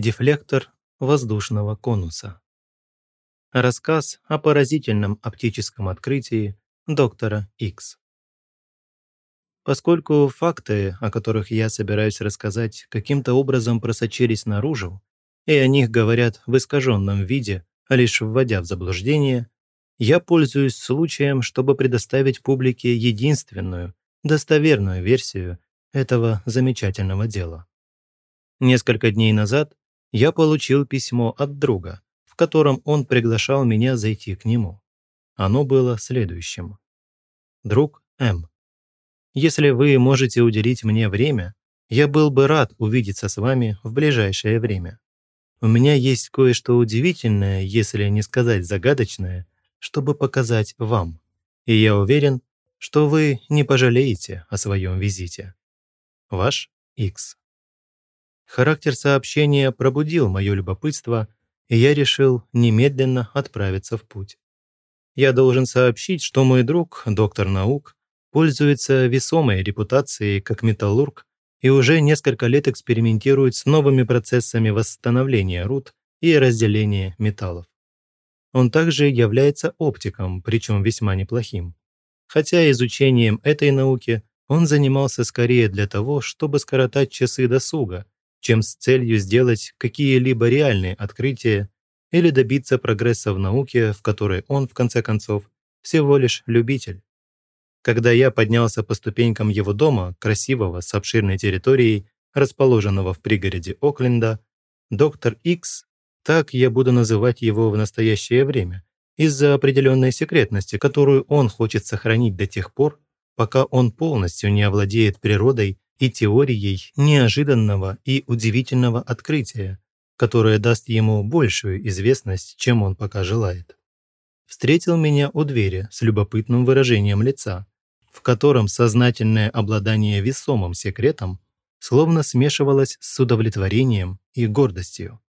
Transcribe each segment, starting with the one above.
Дефлектор воздушного конуса. Рассказ о поразительном оптическом открытии доктора X. Поскольку факты, о которых я собираюсь рассказать, каким-то образом просочились наружу, и о них говорят в искаженном виде, лишь вводя в заблуждение, я пользуюсь случаем, чтобы предоставить публике единственную, достоверную версию этого замечательного дела. Несколько дней назад я получил письмо от друга, в котором он приглашал меня зайти к нему. Оно было следующим. «Друг М. Если вы можете уделить мне время, я был бы рад увидеться с вами в ближайшее время. У меня есть кое-что удивительное, если не сказать загадочное, чтобы показать вам. И я уверен, что вы не пожалеете о своем визите. Ваш X. Характер сообщения пробудил мое любопытство, и я решил немедленно отправиться в путь. Я должен сообщить, что мой друг, доктор наук, пользуется весомой репутацией как металлург и уже несколько лет экспериментирует с новыми процессами восстановления руд и разделения металлов. Он также является оптиком, причем весьма неплохим. Хотя изучением этой науки он занимался скорее для того, чтобы скоротать часы досуга, чем с целью сделать какие-либо реальные открытия или добиться прогресса в науке, в которой он, в конце концов, всего лишь любитель. Когда я поднялся по ступенькам его дома, красивого, с обширной территорией, расположенного в пригороде Окленда, доктор Икс, так я буду называть его в настоящее время, из-за определенной секретности, которую он хочет сохранить до тех пор, пока он полностью не овладеет природой и теорией неожиданного и удивительного открытия, которое даст ему большую известность, чем он пока желает. Встретил меня у двери с любопытным выражением лица, в котором сознательное обладание весомым секретом словно смешивалось с удовлетворением и гордостью.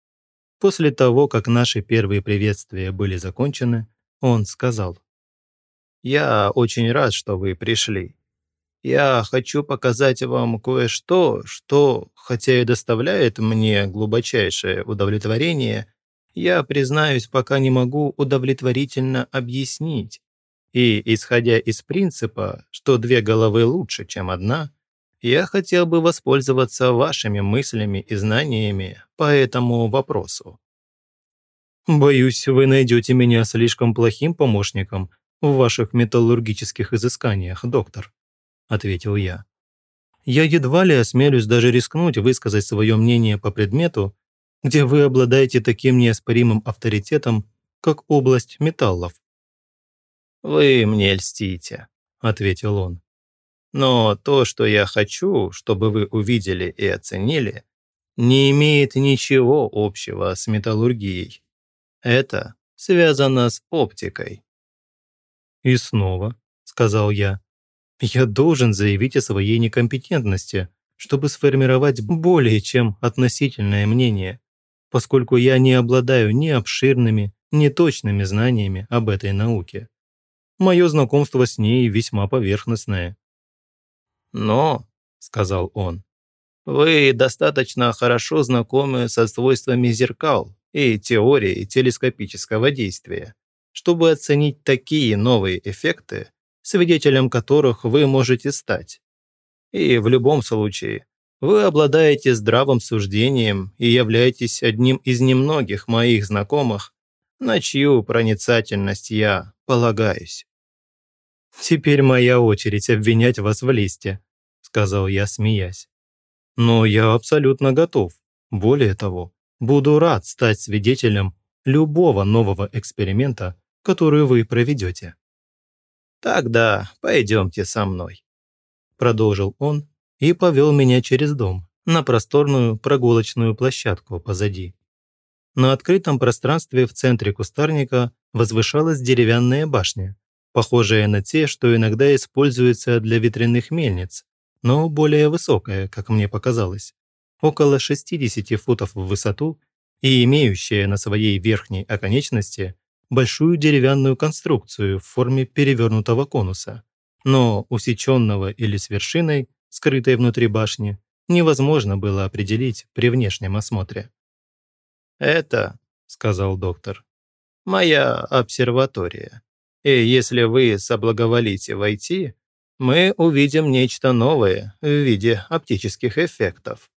После того, как наши первые приветствия были закончены, он сказал, «Я очень рад, что вы пришли. Я хочу показать вам кое-что, что, хотя и доставляет мне глубочайшее удовлетворение, я, признаюсь, пока не могу удовлетворительно объяснить. И, исходя из принципа, что две головы лучше, чем одна, я хотел бы воспользоваться вашими мыслями и знаниями по этому вопросу. Боюсь, вы найдете меня слишком плохим помощником в ваших металлургических изысканиях, доктор. – ответил я. «Я едва ли осмелюсь даже рискнуть высказать свое мнение по предмету, где вы обладаете таким неоспоримым авторитетом, как область металлов». «Вы мне льстите», – ответил он. «Но то, что я хочу, чтобы вы увидели и оценили, не имеет ничего общего с металлургией. Это связано с оптикой». «И снова», – сказал я, я должен заявить о своей некомпетентности, чтобы сформировать более чем относительное мнение, поскольку я не обладаю ни обширными, ни точными знаниями об этой науке. Мое знакомство с ней весьма поверхностное. «Но», — сказал он, — «вы достаточно хорошо знакомы со свойствами зеркал и теорией телескопического действия, чтобы оценить такие новые эффекты, свидетелем которых вы можете стать. И в любом случае, вы обладаете здравым суждением и являетесь одним из немногих моих знакомых, на чью проницательность я полагаюсь. «Теперь моя очередь обвинять вас в листе», – сказал я, смеясь. «Но я абсолютно готов. Более того, буду рад стать свидетелем любого нового эксперимента, который вы проведете». «Тогда пойдемте со мной», – продолжил он и повел меня через дом на просторную прогулочную площадку позади. На открытом пространстве в центре кустарника возвышалась деревянная башня, похожая на те, что иногда используются для ветряных мельниц, но более высокая, как мне показалось, около 60 футов в высоту и имеющая на своей верхней оконечности большую деревянную конструкцию в форме перевернутого конуса, но усеченного или с вершиной, скрытой внутри башни, невозможно было определить при внешнем осмотре. «Это, — сказал доктор, — моя обсерватория. И если вы соблаговолите войти, мы увидим нечто новое в виде оптических эффектов».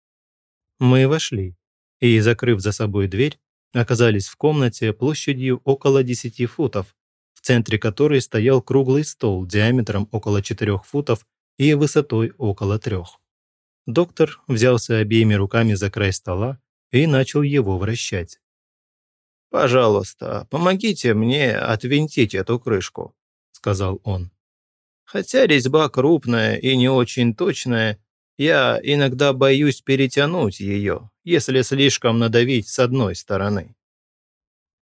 Мы вошли и, закрыв за собой дверь, оказались в комнате площадью около 10 футов, в центре которой стоял круглый стол диаметром около 4 футов и высотой около 3. Доктор взялся обеими руками за край стола и начал его вращать. «Пожалуйста, помогите мне отвинтить эту крышку», – сказал он. «Хотя резьба крупная и не очень точная, я иногда боюсь перетянуть ее, если слишком надавить с одной стороны».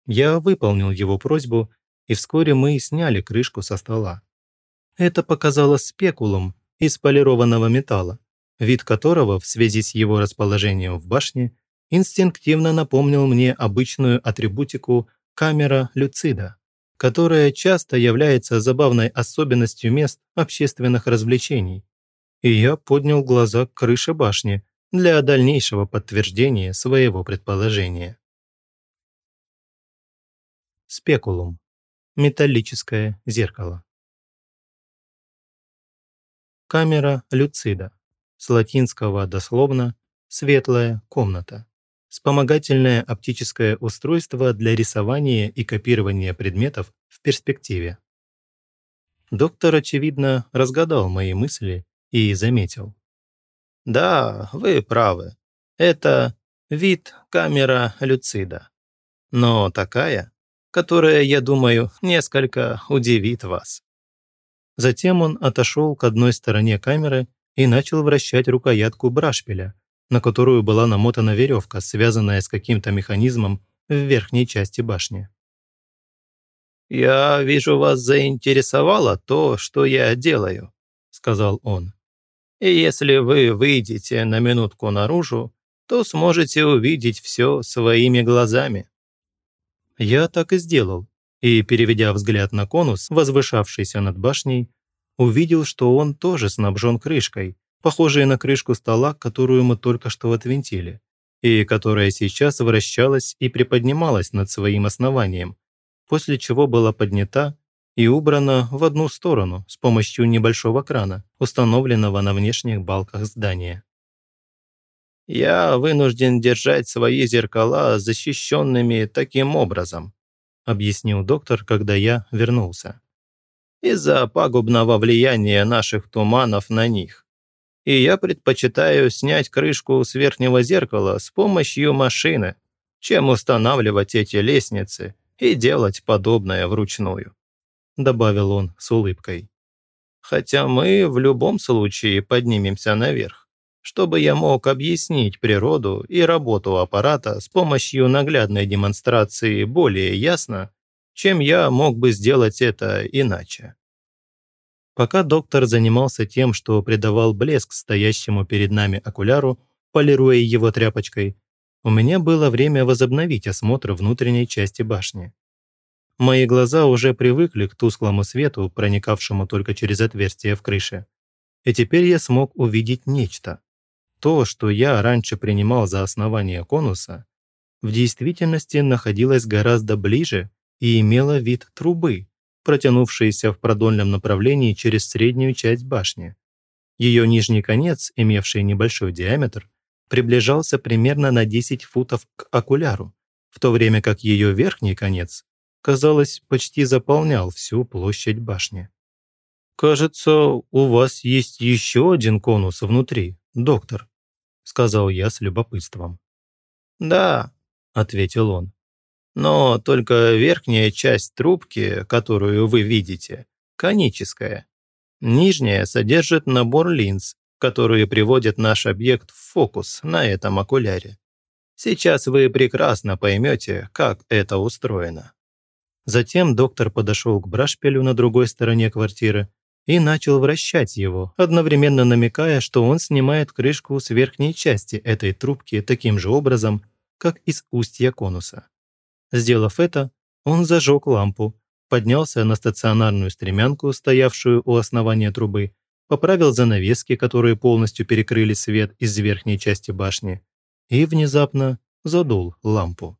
Я выполнил его просьбу, и вскоре мы сняли крышку со стола. Это показалось спекулом из полированного металла, вид которого в связи с его расположением в башне инстинктивно напомнил мне обычную атрибутику камера люцида, которая часто является забавной особенностью мест общественных развлечений, и я поднял глаза к крыше башни для дальнейшего подтверждения своего предположения. Спекулум. Металлическое зеркало. Камера люцида. С латинского дословно «светлая комната». Вспомогательное оптическое устройство для рисования и копирования предметов в перспективе. Доктор, очевидно, разгадал мои мысли и заметил. «Да, вы правы. Это вид камера люцида. Но такая, которая, я думаю, несколько удивит вас». Затем он отошел к одной стороне камеры и начал вращать рукоятку брашпиля, на которую была намотана веревка, связанная с каким-то механизмом в верхней части башни. «Я вижу, вас заинтересовало то, что я делаю», – сказал он. И если вы выйдете на минутку наружу, то сможете увидеть все своими глазами». Я так и сделал, и, переведя взгляд на конус, возвышавшийся над башней, увидел, что он тоже снабжен крышкой, похожей на крышку стола, которую мы только что отвинтили, и которая сейчас вращалась и приподнималась над своим основанием, после чего была поднята и убрана в одну сторону с помощью небольшого крана, установленного на внешних балках здания. «Я вынужден держать свои зеркала защищенными таким образом», объяснил доктор, когда я вернулся. «Из-за пагубного влияния наших туманов на них. И я предпочитаю снять крышку с верхнего зеркала с помощью машины, чем устанавливать эти лестницы и делать подобное вручную». – добавил он с улыбкой. «Хотя мы в любом случае поднимемся наверх, чтобы я мог объяснить природу и работу аппарата с помощью наглядной демонстрации более ясно, чем я мог бы сделать это иначе». Пока доктор занимался тем, что придавал блеск стоящему перед нами окуляру, полируя его тряпочкой, у меня было время возобновить осмотр внутренней части башни. Мои глаза уже привыкли к тусклому свету, проникавшему только через отверстие в крыше. И теперь я смог увидеть нечто. То, что я раньше принимал за основание конуса, в действительности находилось гораздо ближе и имело вид трубы, протянувшейся в продольном направлении через среднюю часть башни. Ее нижний конец, имевший небольшой диаметр, приближался примерно на 10 футов к окуляру, в то время как ее верхний конец казалось, почти заполнял всю площадь башни. «Кажется, у вас есть еще один конус внутри, доктор», сказал я с любопытством. «Да», – ответил он. «Но только верхняя часть трубки, которую вы видите, коническая. Нижняя содержит набор линз, которые приводят наш объект в фокус на этом окуляре. Сейчас вы прекрасно поймете, как это устроено». Затем доктор подошел к брашпилю на другой стороне квартиры и начал вращать его, одновременно намекая, что он снимает крышку с верхней части этой трубки таким же образом, как из устья конуса. Сделав это, он зажег лампу, поднялся на стационарную стремянку, стоявшую у основания трубы, поправил занавески, которые полностью перекрыли свет из верхней части башни, и внезапно задул лампу.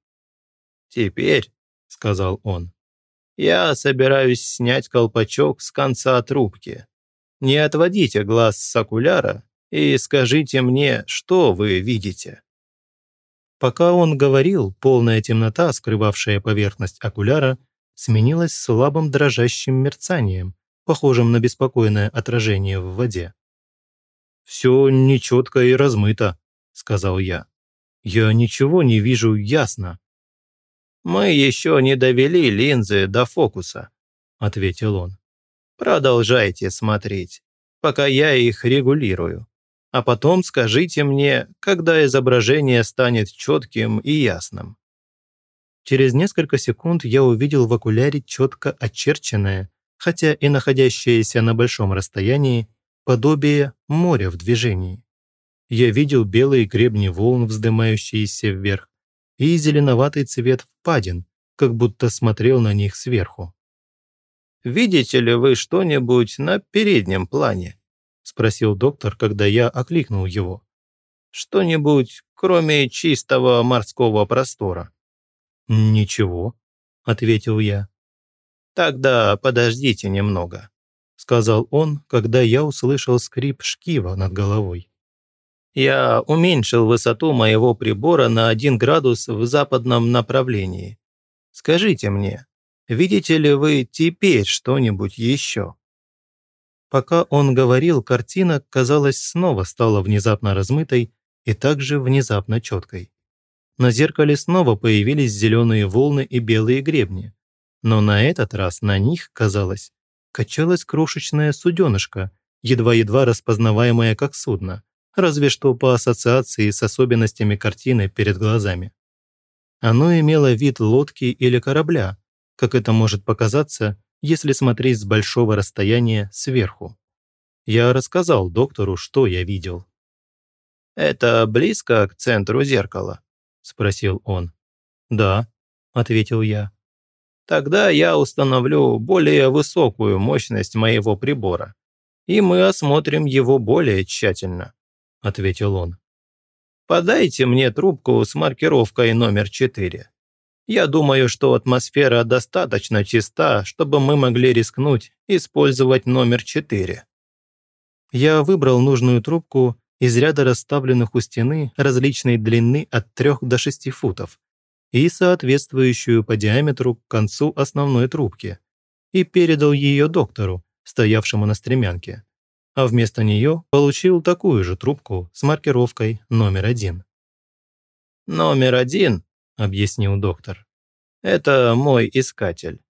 «Теперь», — сказал он, — «я собираюсь снять колпачок с конца трубки. Не отводите глаз с окуляра и скажите мне, что вы видите». Пока он говорил, полная темнота, скрывавшая поверхность окуляра, сменилась слабым дрожащим мерцанием, похожим на беспокойное отражение в воде. «Все нечетко и размыто», — сказал я. «Я ничего не вижу ясно». «Мы еще не довели линзы до фокуса», — ответил он. «Продолжайте смотреть, пока я их регулирую а потом скажите мне, когда изображение станет четким и ясным». Через несколько секунд я увидел в окуляре четко очерченное, хотя и находящееся на большом расстоянии, подобие моря в движении. Я видел белые гребни волн, вздымающиеся вверх, и зеленоватый цвет впадин, как будто смотрел на них сверху. «Видите ли вы что-нибудь на переднем плане?» спросил доктор, когда я окликнул его. «Что-нибудь, кроме чистого морского простора?» «Ничего», — ответил я. «Тогда подождите немного», — сказал он, когда я услышал скрип шкива над головой. «Я уменьшил высоту моего прибора на один градус в западном направлении. Скажите мне, видите ли вы теперь что-нибудь еще?» Пока он говорил, картина, казалось, снова стала внезапно размытой и также внезапно четкой. На зеркале снова появились зеленые волны и белые гребни. Но на этот раз на них, казалось, качалась крошечная суденышко, едва-едва распознаваемое как судно, разве что по ассоциации с особенностями картины перед глазами. Оно имело вид лодки или корабля, как это может показаться, если смотреть с большого расстояния сверху. Я рассказал доктору, что я видел. «Это близко к центру зеркала?» – спросил он. «Да», – ответил я. «Тогда я установлю более высокую мощность моего прибора, и мы осмотрим его более тщательно», – ответил он. «Подайте мне трубку с маркировкой номер 4. Я думаю, что атмосфера достаточно чиста, чтобы мы могли рискнуть использовать номер 4. Я выбрал нужную трубку из ряда расставленных у стены различной длины от 3 до 6 футов и соответствующую по диаметру к концу основной трубки и передал ее доктору, стоявшему на стремянке, а вместо нее получил такую же трубку с маркировкой номер один. «Номер один – объяснил доктор. «Это мой искатель.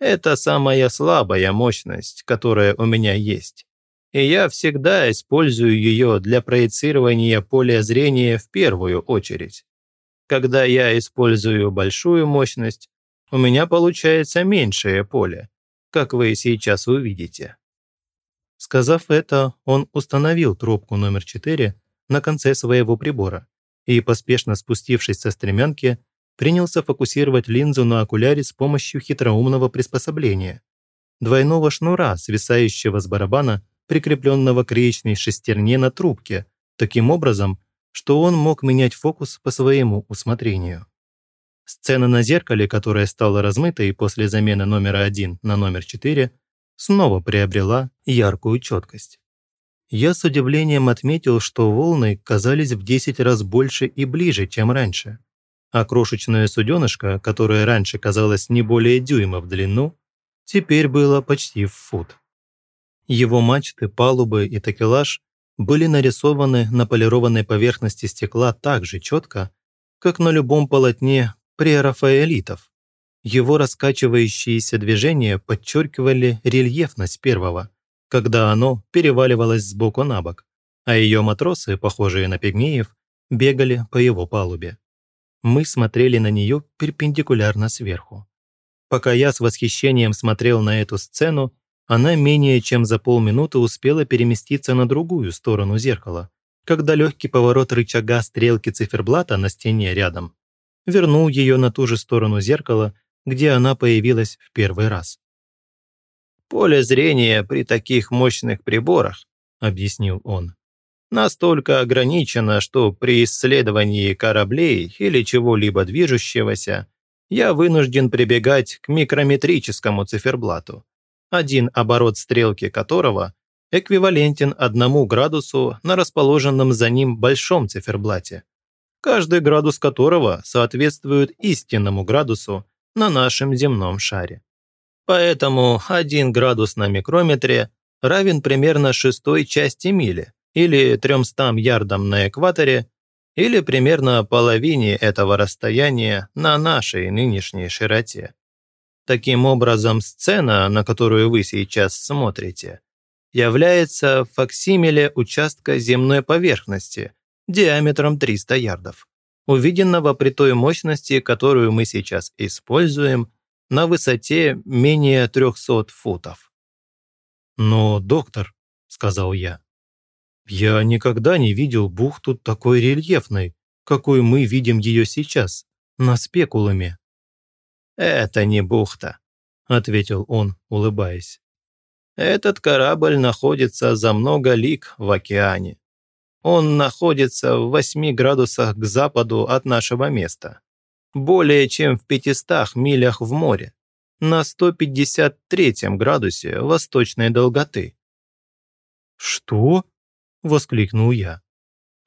Это самая слабая мощность, которая у меня есть. И я всегда использую ее для проецирования поля зрения в первую очередь. Когда я использую большую мощность, у меня получается меньшее поле, как вы сейчас увидите». Сказав это, он установил трубку номер 4 на конце своего прибора и, поспешно спустившись со стремянки, принялся фокусировать линзу на окуляре с помощью хитроумного приспособления. Двойного шнура, свисающего с барабана, прикрепленного к речной шестерне на трубке, таким образом, что он мог менять фокус по своему усмотрению. Сцена на зеркале, которая стала размытой после замены номера 1 на номер 4, снова приобрела яркую четкость я с удивлением отметил, что волны казались в 10 раз больше и ближе, чем раньше. А крошечное суденышко, которое раньше казалось не более дюйма в длину, теперь было почти в фут. Его мачты, палубы и такелаж были нарисованы на полированной поверхности стекла так же четко, как на любом полотне прерафаэлитов. Его раскачивающиеся движения подчеркивали рельефность первого – когда оно переваливалось с боку на бок, а ее матросы, похожие на пигмеев, бегали по его палубе. Мы смотрели на нее перпендикулярно сверху. Пока я с восхищением смотрел на эту сцену, она менее чем за полминуты успела переместиться на другую сторону зеркала, когда легкий поворот рычага стрелки циферблата на стене рядом вернул ее на ту же сторону зеркала, где она появилась в первый раз. Поле зрения при таких мощных приборах, объяснил он, настолько ограничено, что при исследовании кораблей или чего-либо движущегося я вынужден прибегать к микрометрическому циферблату, один оборот стрелки которого эквивалентен одному градусу на расположенном за ним большом циферблате, каждый градус которого соответствует истинному градусу на нашем земном шаре. Поэтому один градус на микрометре равен примерно шестой части мили или 300 ярдам на экваторе или примерно половине этого расстояния на нашей нынешней широте. Таким образом, сцена, на которую вы сейчас смотрите, является факсимиле участка земной поверхности диаметром 300 ярдов, увиденного при той мощности, которую мы сейчас используем на высоте менее 300 футов. «Но, доктор», — сказал я, — «я никогда не видел бухту такой рельефной, какой мы видим ее сейчас, на спекулами». «Это не бухта», — ответил он, улыбаясь. Этот корабль находится за много лиг в океане. Он находится в 8 градусах к западу от нашего места. Более чем в 500 милях в море. На 153 градусе восточной долготы. «Что?» – воскликнул я.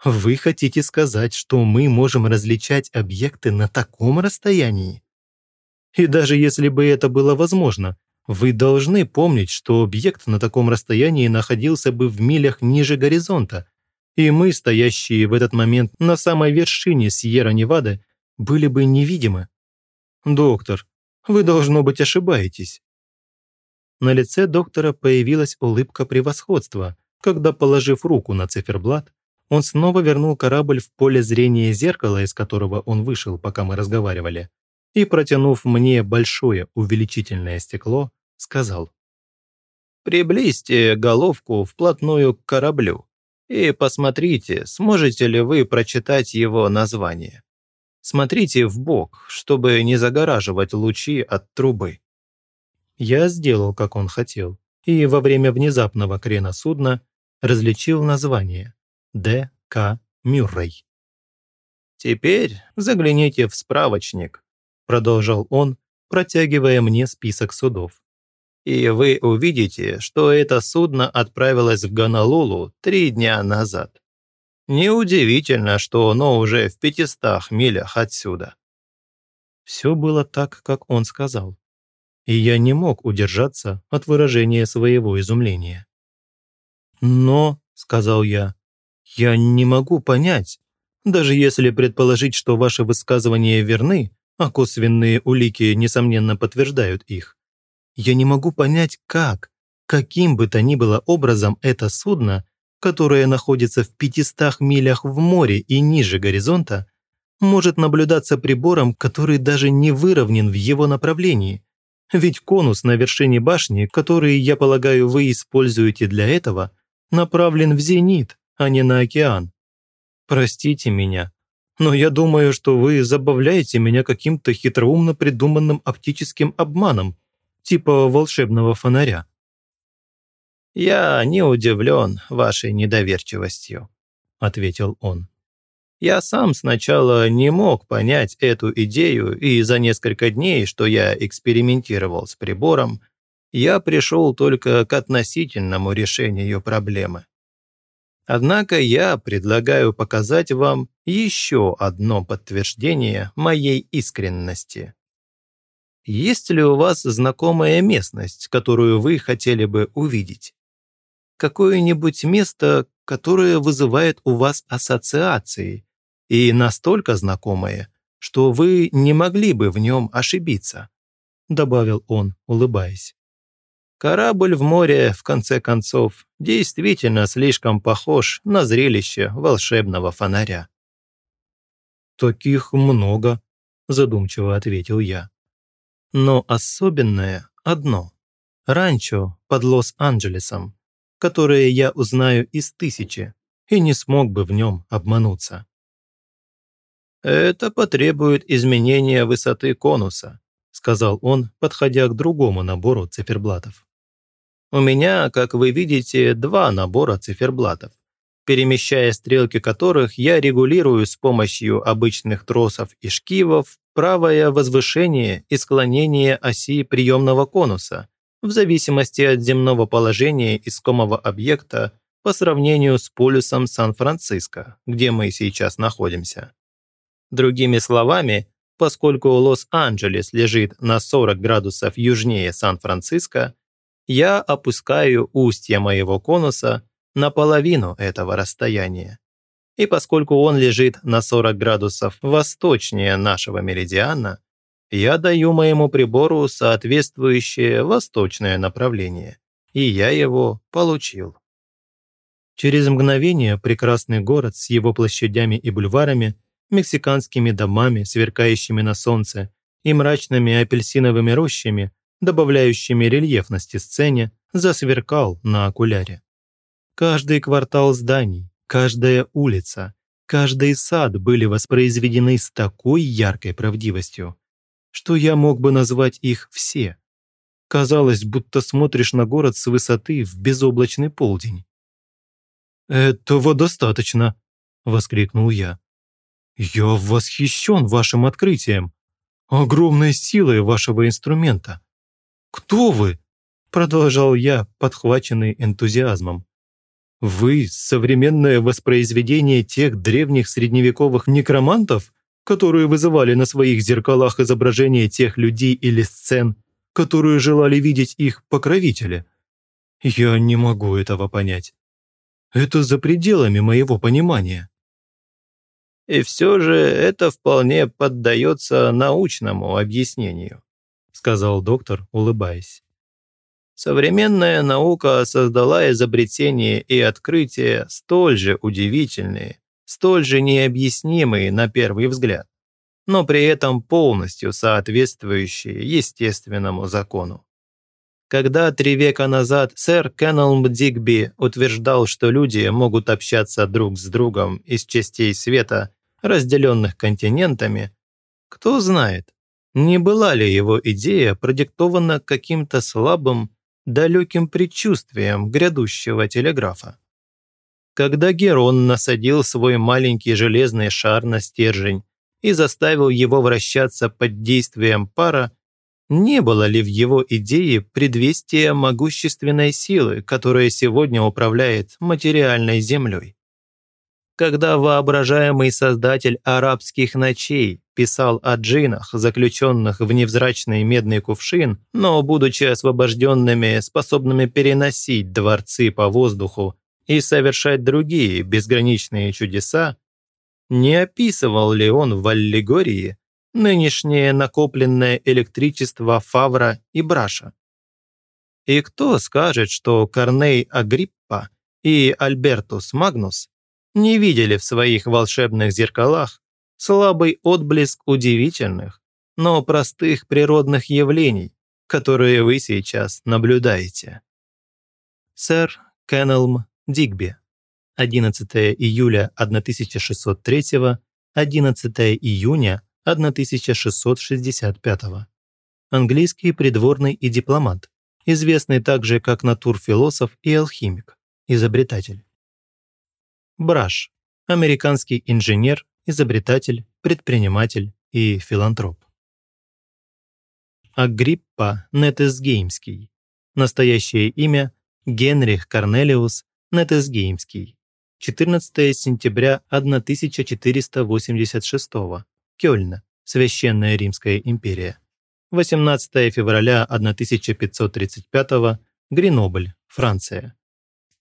«Вы хотите сказать, что мы можем различать объекты на таком расстоянии? И даже если бы это было возможно, вы должны помнить, что объект на таком расстоянии находился бы в милях ниже горизонта, и мы, стоящие в этот момент на самой вершине Сьерра-Невады, были бы невидимы. Доктор, вы, должно быть, ошибаетесь. На лице доктора появилась улыбка превосходства, когда, положив руку на циферблат, он снова вернул корабль в поле зрения зеркала, из которого он вышел, пока мы разговаривали, и, протянув мне большое увеличительное стекло, сказал. «Приблизьте головку вплотную к кораблю и посмотрите, сможете ли вы прочитать его название. Смотрите в бок, чтобы не загораживать лучи от трубы». Я сделал, как он хотел, и во время внезапного крена судна различил название «Д. К. Мюррей». «Теперь загляните в справочник продолжал он, протягивая мне список судов. И вы увидите, что это судно отправилось в Гонолулу три дня назад. Неудивительно, что оно уже в 500 милях отсюда. Все было так, как он сказал. И я не мог удержаться от выражения своего изумления. «Но», — сказал я, — «я не могу понять, даже если предположить, что ваши высказывания верны, а косвенные улики, несомненно, подтверждают их. Я не могу понять, как, каким бы то ни было образом это судно, которое находится в 500 милях в море и ниже горизонта, может наблюдаться прибором, который даже не выровнен в его направлении. Ведь конус на вершине башни, который, я полагаю, вы используете для этого, направлен в зенит, а не на океан. Простите меня, но я думаю, что вы забавляете меня каким-то хитроумно придуманным оптическим обманом, типа волшебного фонаря». «Я не удивлен вашей недоверчивостью», – ответил он. «Я сам сначала не мог понять эту идею, и за несколько дней, что я экспериментировал с прибором, я пришел только к относительному решению проблемы. Однако я предлагаю показать вам еще одно подтверждение моей искренности. Есть ли у вас знакомая местность, которую вы хотели бы увидеть? Какое-нибудь место, которое вызывает у вас ассоциации, и настолько знакомое, что вы не могли бы в нем ошибиться», добавил он, улыбаясь. Корабль в море, в конце концов, действительно слишком похож на зрелище волшебного фонаря. «Таких много», – задумчиво ответил я. «Но особенное одно – ранчо под Лос-Анджелесом, которое я узнаю из тысячи и не смог бы в нем обмануться». «Это потребует изменения высоты конуса», – сказал он, подходя к другому набору циферблатов. У меня, как вы видите, два набора циферблатов. Перемещая стрелки которых я регулирую с помощью обычных тросов и шкивов правое возвышение и склонение оси приемного конуса в зависимости от земного положения искомого объекта по сравнению с полюсом Сан-Франциско, где мы сейчас находимся. Другими словами, поскольку Лос-Анджелес лежит на 40 градусов южнее Сан-Франциско, я опускаю устье моего конуса наполовину этого расстояния. И поскольку он лежит на 40 градусов восточнее нашего меридиана, я даю моему прибору соответствующее восточное направление, и я его получил. Через мгновение прекрасный город с его площадями и бульварами, мексиканскими домами, сверкающими на солнце, и мрачными апельсиновыми рощами, добавляющими рельефности сцене, засверкал на окуляре. Каждый квартал зданий, каждая улица, каждый сад были воспроизведены с такой яркой правдивостью, что я мог бы назвать их все. Казалось, будто смотришь на город с высоты в безоблачный полдень. «Этого достаточно!» – воскликнул я. «Я восхищен вашим открытием, огромной силой вашего инструмента. Кто вы?» – продолжал я, подхваченный энтузиазмом. «Вы – современное воспроизведение тех древних средневековых некромантов, которые вызывали на своих зеркалах изображения тех людей или сцен, которые желали видеть их покровители? Я не могу этого понять. Это за пределами моего понимания». «И все же это вполне поддается научному объяснению», сказал доктор, улыбаясь. Современная наука создала изобретения и открытия столь же удивительные, столь же необъяснимые на первый взгляд, но при этом полностью соответствующие естественному закону. Когда три века назад сэр Кеннелм Дигби утверждал, что люди могут общаться друг с другом из частей света, разделенных континентами, кто знает, не была ли его идея продиктована каким-то слабым, далеким предчувствием грядущего телеграфа? Когда Герон насадил свой маленький железный шар на стержень и заставил его вращаться под действием пара, не было ли в его идее предвестия могущественной силы, которая сегодня управляет материальной землей? Когда воображаемый создатель арабских ночей писал о джинах, заключенных в невзрачный медный кувшин, но, будучи освобожденными, способными переносить дворцы по воздуху и совершать другие безграничные чудеса, не описывал ли он в аллегории нынешнее накопленное электричество Фавра и Браша. И кто скажет, что Корней Агриппа и Альбертус Магнус не видели в своих волшебных зеркалах слабый отблеск удивительных, но простых природных явлений, которые вы сейчас наблюдаете. Сэр Кеннелм Дигби, 11 июля 1603, 11 июня 1665. Английский придворный и дипломат, известный также как натурфилософ и алхимик, изобретатель. Браш – американский инженер, изобретатель, предприниматель и филантроп. Агриппа Нетесгеймский. Настоящее имя – Генрих Корнелиус Нетесгеймский. 14 сентября 1486 Кёльна, Священная Римская империя. 18 февраля 1535 Гренобль, Франция.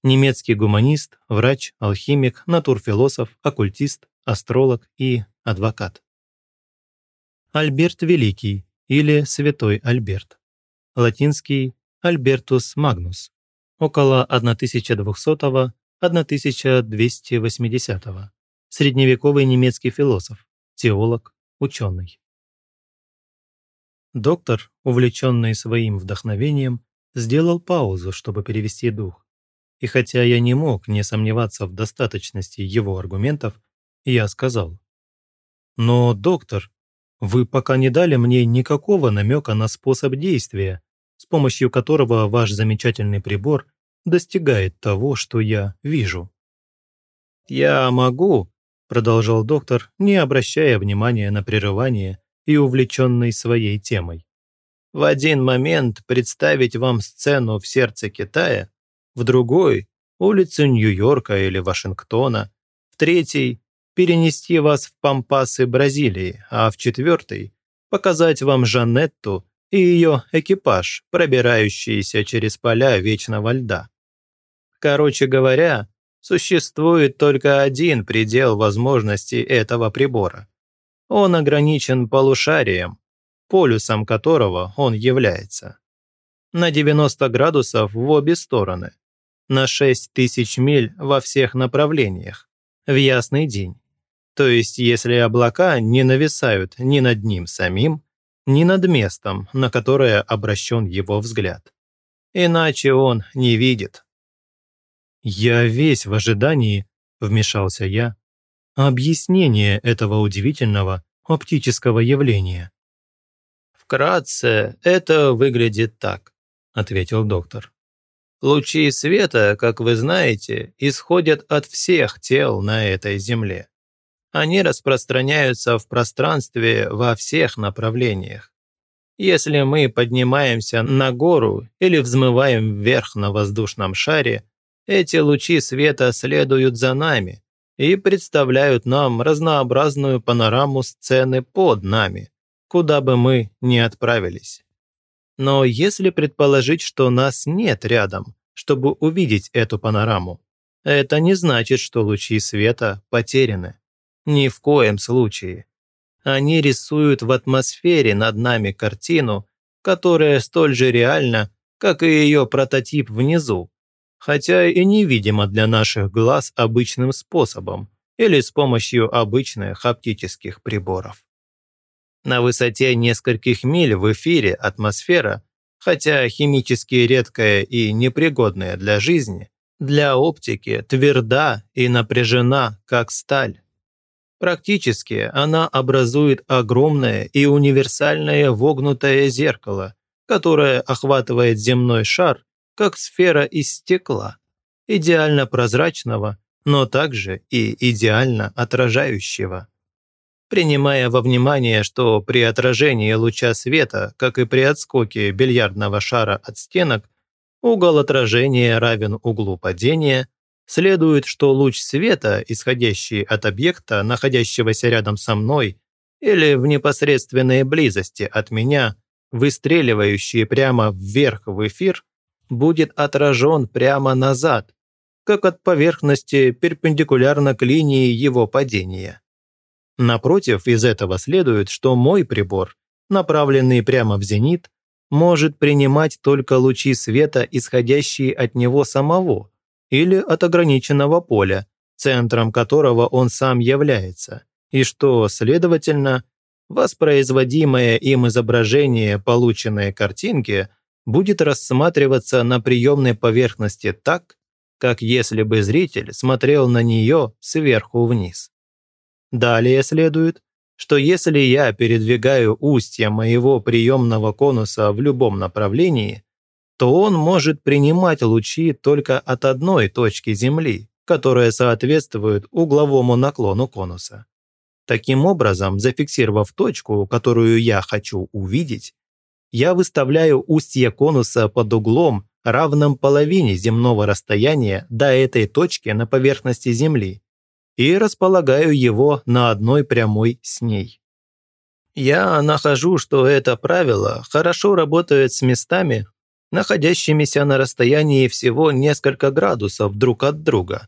Немецкий гуманист, врач, алхимик, натурфилософ, оккультист, астролог и адвокат. Альберт Великий или Святой Альберт. Латинский Альбертус Магнус. Около 1200-1280. Средневековый немецкий философ, теолог, ученый. Доктор, увлеченный своим вдохновением, сделал паузу, чтобы перевести дух. И хотя я не мог не сомневаться в достаточности его аргументов, я сказал. «Но, доктор, вы пока не дали мне никакого намека на способ действия, с помощью которого ваш замечательный прибор достигает того, что я вижу». «Я могу», – продолжал доктор, не обращая внимания на прерывание и увлеченный своей темой. «В один момент представить вам сцену в сердце Китая, в другой – улицы Нью-Йорка или Вашингтона, в третий – перенести вас в Пампасы Бразилии, а в четвертый – показать вам Жанетту и ее экипаж, пробирающийся через поля вечного льда. Короче говоря, существует только один предел возможностей этого прибора. Он ограничен полушарием, полюсом которого он является. На 90 градусов в обе стороны, на 6 тысяч миль во всех направлениях, в ясный день. То есть, если облака не нависают ни над ним самим, ни над местом, на которое обращен его взгляд. Иначе он не видит. «Я весь в ожидании», – вмешался я, – «объяснение этого удивительного оптического явления». «Вкратце, это выглядит так», – ответил доктор. «Лучи света, как вы знаете, исходят от всех тел на этой Земле. Они распространяются в пространстве во всех направлениях. Если мы поднимаемся на гору или взмываем вверх на воздушном шаре, эти лучи света следуют за нами и представляют нам разнообразную панораму сцены под нами, куда бы мы ни отправились. Но если предположить, что нас нет рядом, чтобы увидеть эту панораму, это не значит, что лучи света потеряны. Ни в коем случае. Они рисуют в атмосфере над нами картину, которая столь же реальна, как и ее прототип внизу, хотя и невидима для наших глаз обычным способом или с помощью обычных оптических приборов. На высоте нескольких миль в эфире атмосфера, хотя химически редкая и непригодная для жизни, для оптики тверда и напряжена, как сталь. Практически она образует огромное и универсальное вогнутое зеркало, которое охватывает земной шар, как сфера из стекла, идеально прозрачного, но также и идеально отражающего. Принимая во внимание, что при отражении луча света, как и при отскоке бильярдного шара от стенок, угол отражения равен углу падения, следует, что луч света, исходящий от объекта, находящегося рядом со мной, или в непосредственной близости от меня, выстреливающий прямо вверх в эфир, будет отражен прямо назад, как от поверхности перпендикулярно к линии его падения. Напротив, из этого следует, что мой прибор, направленный прямо в зенит, может принимать только лучи света, исходящие от него самого, или от ограниченного поля, центром которого он сам является, и что, следовательно, воспроизводимое им изображение полученной картинки будет рассматриваться на приемной поверхности так, как если бы зритель смотрел на нее сверху вниз. Далее следует, что если я передвигаю устье моего приемного конуса в любом направлении, то он может принимать лучи только от одной точки Земли, которая соответствует угловому наклону конуса. Таким образом, зафиксировав точку, которую я хочу увидеть, я выставляю устье конуса под углом, равным половине земного расстояния до этой точки на поверхности Земли, и располагаю его на одной прямой с ней. Я нахожу, что это правило хорошо работает с местами, находящимися на расстоянии всего несколько градусов друг от друга,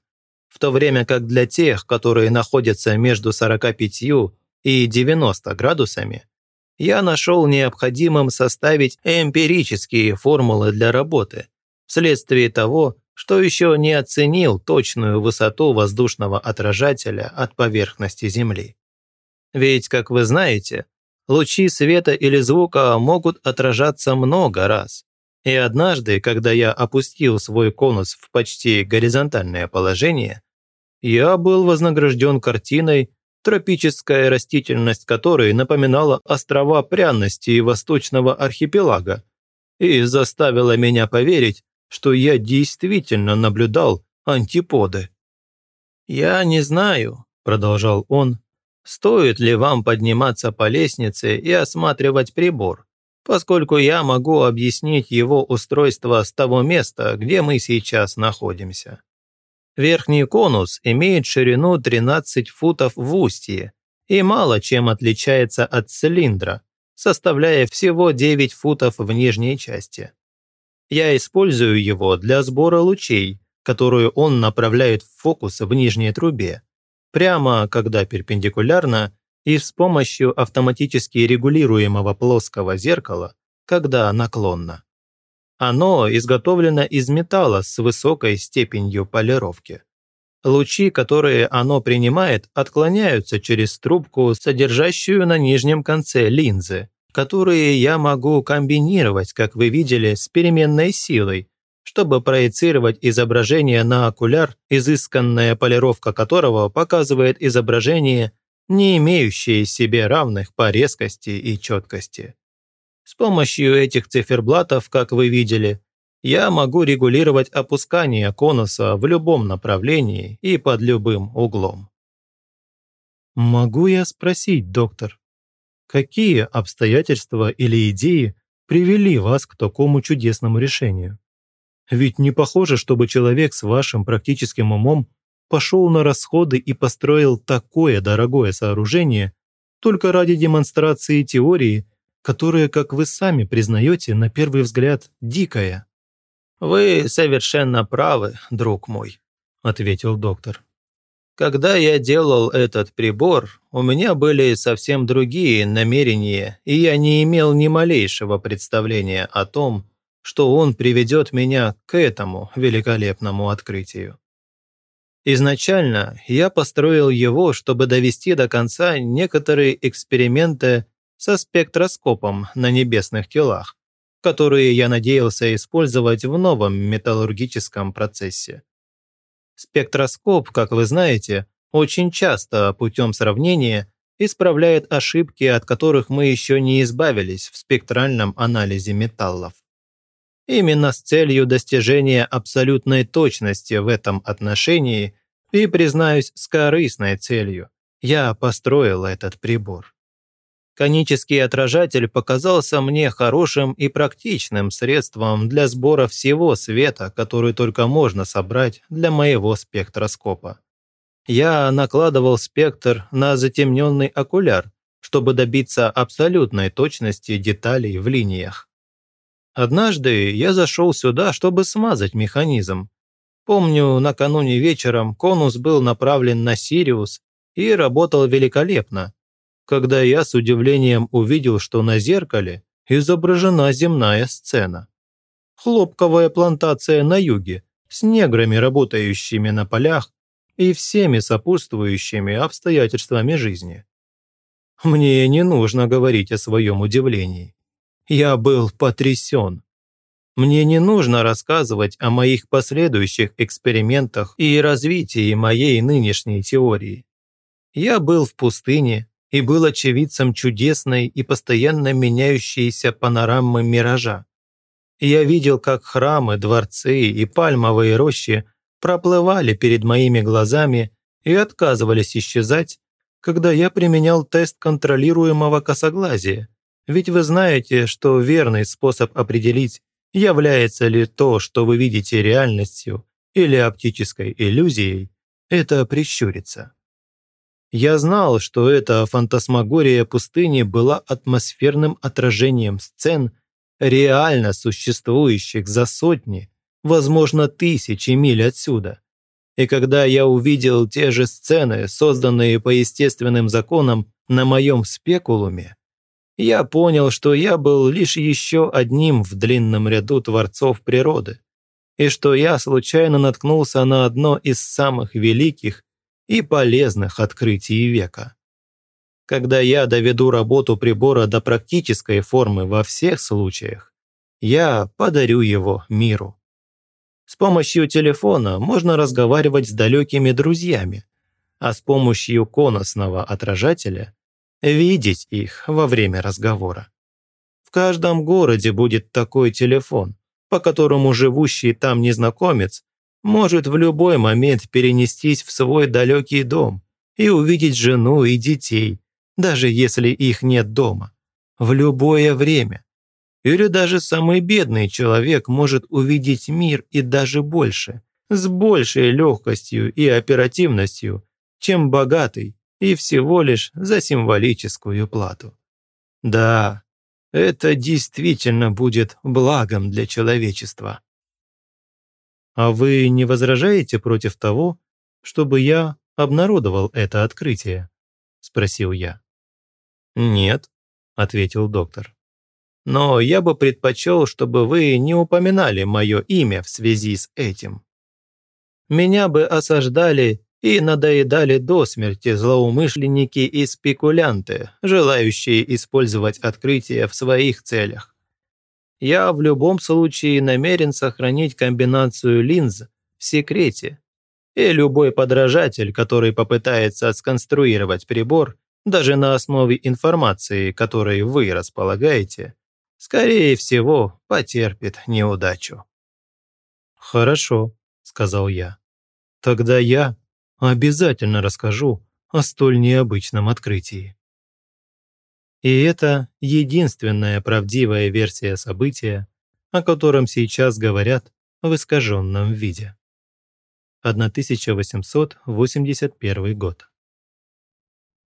в то время как для тех, которые находятся между 45 и 90 градусами, я нашел необходимым составить эмпирические формулы для работы, вследствие того, что еще не оценил точную высоту воздушного отражателя от поверхности Земли. Ведь, как вы знаете, лучи света или звука могут отражаться много раз, и однажды, когда я опустил свой конус в почти горизонтальное положение, я был вознагражден картиной, тропическая растительность которой напоминала острова пряности восточного архипелага, и заставила меня поверить, что я действительно наблюдал антиподы. «Я не знаю», – продолжал он, – «стоит ли вам подниматься по лестнице и осматривать прибор, поскольку я могу объяснить его устройство с того места, где мы сейчас находимся. Верхний конус имеет ширину 13 футов в устье и мало чем отличается от цилиндра, составляя всего 9 футов в нижней части. Я использую его для сбора лучей, которую он направляет в фокус в нижней трубе, прямо когда перпендикулярно, и с помощью автоматически регулируемого плоского зеркала, когда наклонно. Оно изготовлено из металла с высокой степенью полировки. Лучи, которые оно принимает, отклоняются через трубку, содержащую на нижнем конце линзы, которые я могу комбинировать, как вы видели, с переменной силой, чтобы проецировать изображение на окуляр, изысканная полировка которого показывает изображение, не имеющее себе равных по резкости и четкости. С помощью этих циферблатов, как вы видели, я могу регулировать опускание конуса в любом направлении и под любым углом. Могу я спросить, доктор, какие обстоятельства или идеи привели вас к такому чудесному решению? Ведь не похоже, чтобы человек с вашим практическим умом пошел на расходы и построил такое дорогое сооружение только ради демонстрации теории, которая, как вы сами признаете, на первый взгляд дикая. «Вы совершенно правы, друг мой», – ответил доктор. «Когда я делал этот прибор, у меня были совсем другие намерения, и я не имел ни малейшего представления о том, что он приведет меня к этому великолепному открытию. Изначально я построил его, чтобы довести до конца некоторые эксперименты со спектроскопом на небесных телах, которые я надеялся использовать в новом металлургическом процессе. Спектроскоп, как вы знаете, очень часто путем сравнения исправляет ошибки, от которых мы еще не избавились в спектральном анализе металлов. Именно с целью достижения абсолютной точности в этом отношении и, признаюсь, с корыстной целью, я построил этот прибор. Конический отражатель показался мне хорошим и практичным средством для сбора всего света, который только можно собрать для моего спектроскопа. Я накладывал спектр на затемненный окуляр, чтобы добиться абсолютной точности деталей в линиях. Однажды я зашел сюда, чтобы смазать механизм. Помню, накануне вечером конус был направлен на Сириус и работал великолепно, когда я с удивлением увидел, что на зеркале изображена земная сцена. Хлопковая плантация на юге с неграми, работающими на полях и всеми сопутствующими обстоятельствами жизни. Мне не нужно говорить о своем удивлении. Я был потрясен. Мне не нужно рассказывать о моих последующих экспериментах и развитии моей нынешней теории. Я был в пустыне и был очевидцем чудесной и постоянно меняющейся панорамы миража. Я видел, как храмы, дворцы и пальмовые рощи проплывали перед моими глазами и отказывались исчезать, когда я применял тест контролируемого косоглазия, ведь вы знаете, что верный способ определить, является ли то, что вы видите реальностью или оптической иллюзией, это прищуриться. Я знал, что эта фантасмагория пустыни была атмосферным отражением сцен, реально существующих за сотни, возможно, тысячи миль отсюда. И когда я увидел те же сцены, созданные по естественным законам на моем спекулуме, я понял, что я был лишь еще одним в длинном ряду творцов природы, и что я случайно наткнулся на одно из самых великих и полезных открытий века. Когда я доведу работу прибора до практической формы во всех случаях, я подарю его миру. С помощью телефона можно разговаривать с далекими друзьями, а с помощью конусного отражателя видеть их во время разговора. В каждом городе будет такой телефон, по которому живущий там незнакомец может в любой момент перенестись в свой далекий дом и увидеть жену и детей, даже если их нет дома, в любое время. Или даже самый бедный человек может увидеть мир и даже больше, с большей легкостью и оперативностью, чем богатый и всего лишь за символическую плату. Да, это действительно будет благом для человечества. А вы не возражаете против того, чтобы я обнародовал это открытие? Спросил я. Нет, ответил доктор. Но я бы предпочел, чтобы вы не упоминали мое имя в связи с этим. Меня бы осаждали и надоедали до смерти злоумышленники и спекулянты, желающие использовать открытие в своих целях. Я в любом случае намерен сохранить комбинацию линз в секрете, и любой подражатель, который попытается сконструировать прибор, даже на основе информации, которой вы располагаете, скорее всего, потерпит неудачу. «Хорошо», – сказал я. «Тогда я обязательно расскажу о столь необычном открытии». И это единственная правдивая версия события, о котором сейчас говорят в искаженном виде. 1881 год.